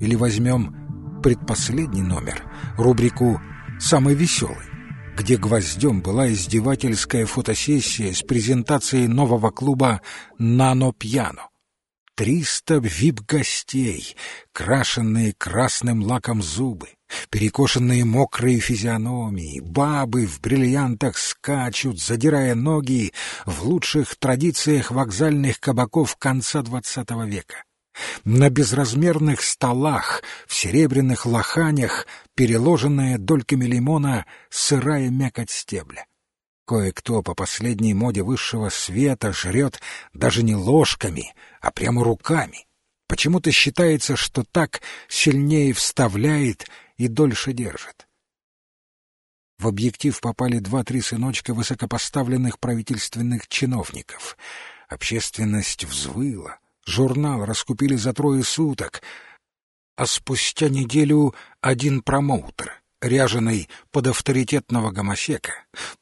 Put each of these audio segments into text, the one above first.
Или возьмем предпоследний номер, рубрику «Самый веселый», где гвоздем была издевательская фотосессия с презентацией нового клуба «Нано Пьяно». Триста вип-гостей, крашенные красным лаком зубы, перекошенные мокрые физиономии, бабы в бриллиантах скачут, задирая ноги в лучших традициях вокзальных кабаков конца двадцатого века. На безразмерных столах, в серебряных лоханях, переложенная дольками лимона сырая мякоть стебля. Кое-кто по последней моде высшего света жрет даже не ложками, а прямо руками. Почему-то считается, что так сильнее вставляет и дольше держит. В объектив попали два-три сыночка высокопоставленных правительственных чиновников. Общественность взвыла, журнал раскупили за трое суток, а спустя неделю один промоутер ряженый под авторитетного гомосека,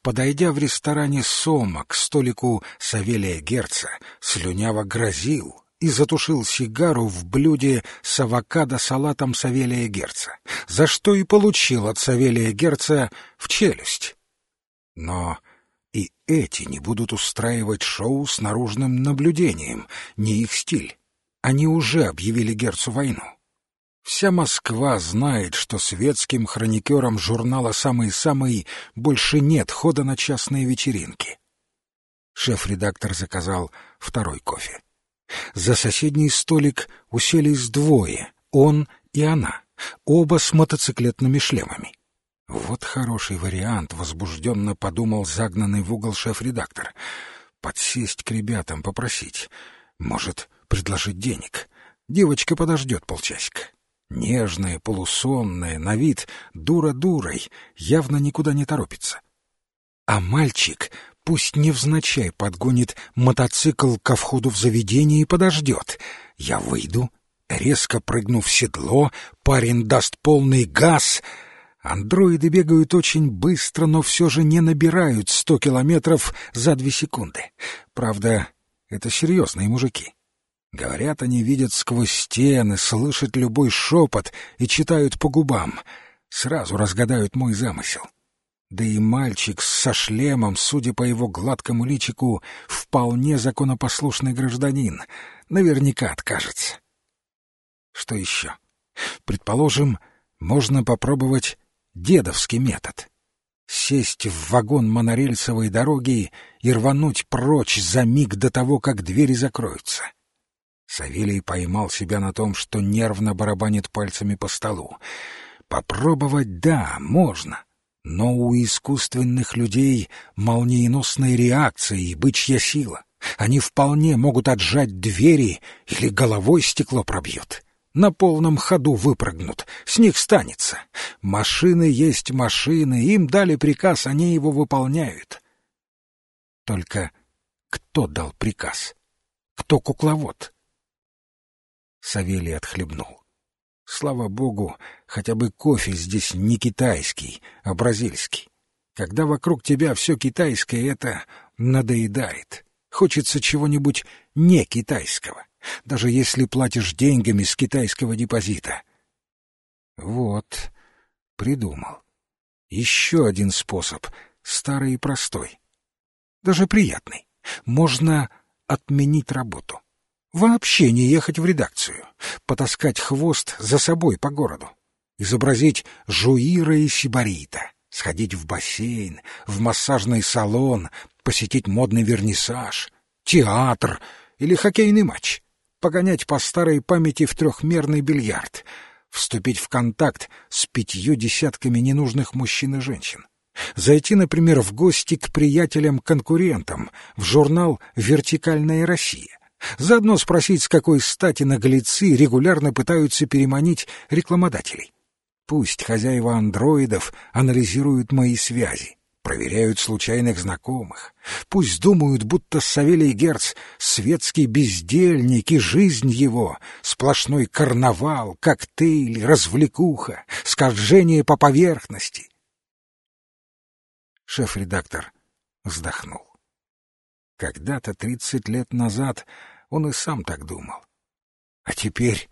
подойдя в ресторане «Сома» к столику Савелия Герца, слюняво грозил и затушил сигару в блюде с авокадо-салатом Савелия Герца, за что и получил от Савелия Герца в челюсть. Но и эти не будут устраивать шоу с наружным наблюдением, не их стиль. Они уже объявили Герцу войну. Вся Москва знает, что светским хроникерам журнала «Самый-самый» больше нет хода на частные вечеринки. Шеф-редактор заказал второй кофе. За соседний столик уселись двое, он и она, оба с мотоциклетными шлемами. Вот хороший вариант, возбужденно подумал загнанный в угол шеф-редактор. Подсесть к ребятам, попросить. Может, предложить денег. Девочка подождет полчасика. Нежная, полусонная, на вид дура-дурой, явно никуда не торопится. А мальчик пусть невзначай подгонит мотоцикл ко входу в заведение и подождет. Я выйду, резко прыгну в седло, парень даст полный газ. Андроиды бегают очень быстро, но все же не набирают сто километров за две секунды. Правда, это серьезные мужики. Говорят, они видят сквозь стены, слышат любой шепот и читают по губам. Сразу разгадают мой замысел. Да и мальчик со шлемом, судя по его гладкому личику, вполне законопослушный гражданин. Наверняка откажется. Что еще? Предположим, можно попробовать дедовский метод. Сесть в вагон монорельсовой дороги и рвануть прочь за миг до того, как двери закроются. Савелий поймал себя на том, что нервно барабанит пальцами по столу. Попробовать, да, можно. Но у искусственных людей молниеносная реакция и бычья сила. Они вполне могут отжать двери или головой стекло пробьют. На полном ходу выпрыгнут, с них станется. Машины есть машины, им дали приказ, они его выполняют. Только кто дал приказ? Кто кукловод? Савелий отхлебнул. Слава богу, хотя бы кофе здесь не китайский, а бразильский. Когда вокруг тебя все китайское, это надоедает. Хочется чего-нибудь не китайского, даже если платишь деньгами с китайского депозита. Вот, придумал. Еще один способ, старый и простой. Даже приятный. Можно отменить работу. Вообще не ехать в редакцию, потаскать хвост за собой по городу, изобразить Жуира и Сибарита, сходить в бассейн, в массажный салон, посетить модный вернисаж, театр или хоккейный матч, погонять по старой памяти в трехмерный бильярд, вступить в контакт с пятью десятками ненужных мужчин и женщин, зайти, например, в гости к приятелям-конкурентам в журнал «Вертикальная Россия», Заодно спросить, с какой стати наглецы регулярно пытаются переманить рекламодателей. Пусть хозяева андроидов анализируют мои связи, проверяют случайных знакомых. Пусть думают, будто Савелий Герц — светский бездельник, и жизнь его — сплошной карнавал, коктейль, развлекуха, скольжение по поверхности. Шеф-редактор вздохнул. Когда-то, тридцать лет назад, он и сам так думал. А теперь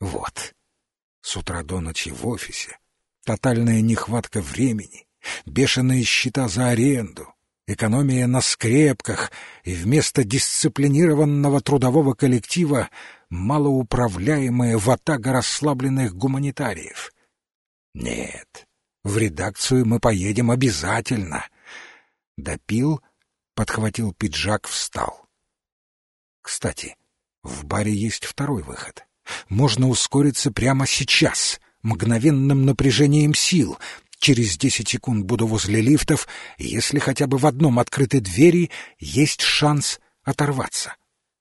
вот. С утра до ночи в офисе, тотальная нехватка времени, бешеные счета за аренду, экономия на скрепках и вместо дисциплинированного трудового коллектива малоуправляемая ватага расслабленных гуманитариев. Нет, в редакцию мы поедем обязательно. Допил, подхватил пиджак, встал. Кстати, в баре есть второй выход. Можно ускориться прямо сейчас, мгновенным напряжением сил, Через десять секунд буду возле лифтов, если хотя бы в одном открытой двери есть шанс оторваться.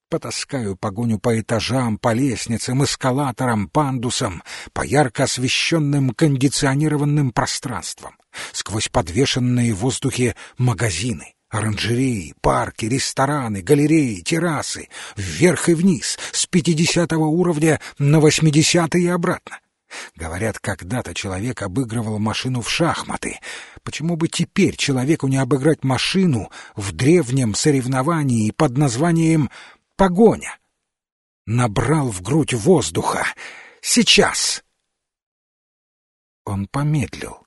Потаскаю погоню по этажам, по лестницам, эскалаторам, пандусам, по ярко освещенным кондиционированным пространствам, сквозь подвешенные в воздухе магазины, оранжереи, парки, рестораны, галереи, террасы, вверх и вниз, с пятидесятого уровня на восьмидесятый и обратно. Говорят, когда-то человек обыгрывал машину в шахматы. Почему бы теперь человеку не обыграть машину в древнем соревновании под названием «Погоня»? Набрал в грудь воздуха. Сейчас! Он помедлил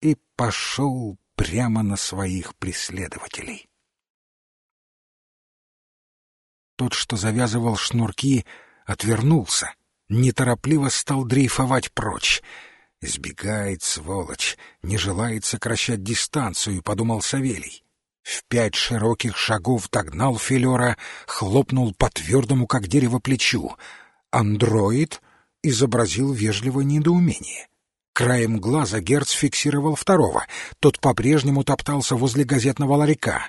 и пошел прямо на своих преследователей. Тот, что завязывал шнурки, отвернулся — неторопливо стал дрейфовать прочь. «Избегает, сволочь, не желает сокращать дистанцию», — подумал Савелий. В пять широких шагов догнал Филера, хлопнул по твердому, как дерево, плечу. Андроид изобразил вежливое недоумение. Краем глаза Герц фиксировал второго. Тот по-прежнему топтался возле газетного ларька.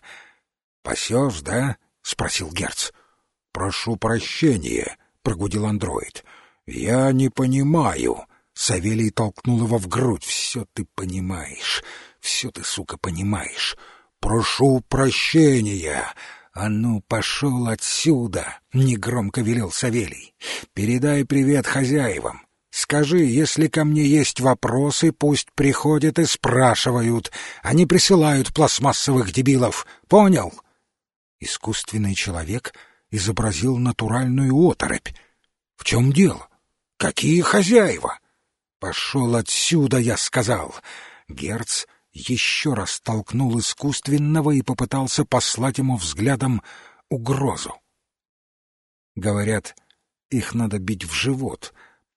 «Пасешь, да?» — спросил Герц. «Прошу прощения», — прогудел андроид. «Я не понимаю». Савелий толкнул его в грудь. «Все ты понимаешь. Все ты, сука, понимаешь. Прошу прощения». «А ну, пошел отсюда!» — негромко велел Савелий. «Передай привет хозяевам. Скажи, если ко мне есть вопросы, пусть приходят и спрашивают. Они присылают пластмассовых дебилов. Понял?» Искусственный человек изобразил натуральную оторопь. «В чем дело? Какие хозяева? Пошел отсюда, я сказал. Герц еще раз толкнул искусственного и попытался послать ему взглядом угрозу. Говорят, их надо бить в живот,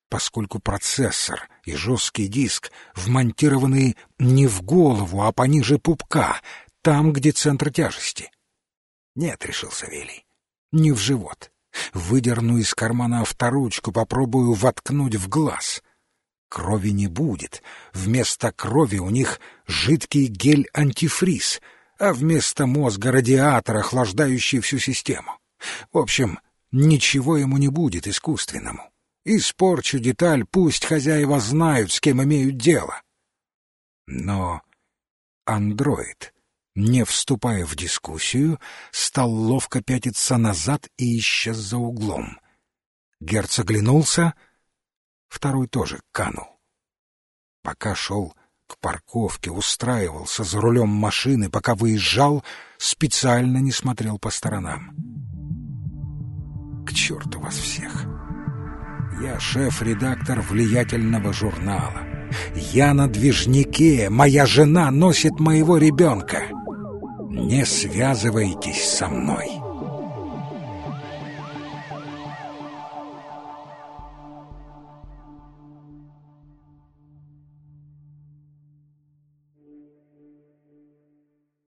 поскольку процессор и жесткий диск вмонтированы не в голову, а пониже пупка, там, где центр тяжести. Нет, решил Савелий, не в живот. Выдерну из кармана авторучку, попробую воткнуть в глаз. Крови не будет. Вместо крови у них жидкий гель-антифриз, а вместо мозга радиатор, охлаждающий всю систему. В общем, ничего ему не будет искусственному. Испорчу деталь, пусть хозяева знают, с кем имеют дело. Но андроид не вступая в дискуссию, стал ловко пятиться назад и исчез за углом. Герц оглянулся, второй тоже канул. Пока шел к парковке, устраивался за рулем машины, пока выезжал, специально не смотрел по сторонам. К черту вас всех! Я шеф-редактор влиятельного журнала. Я на движнике, моя жена носит моего ребенка. Не связывайтесь со мной.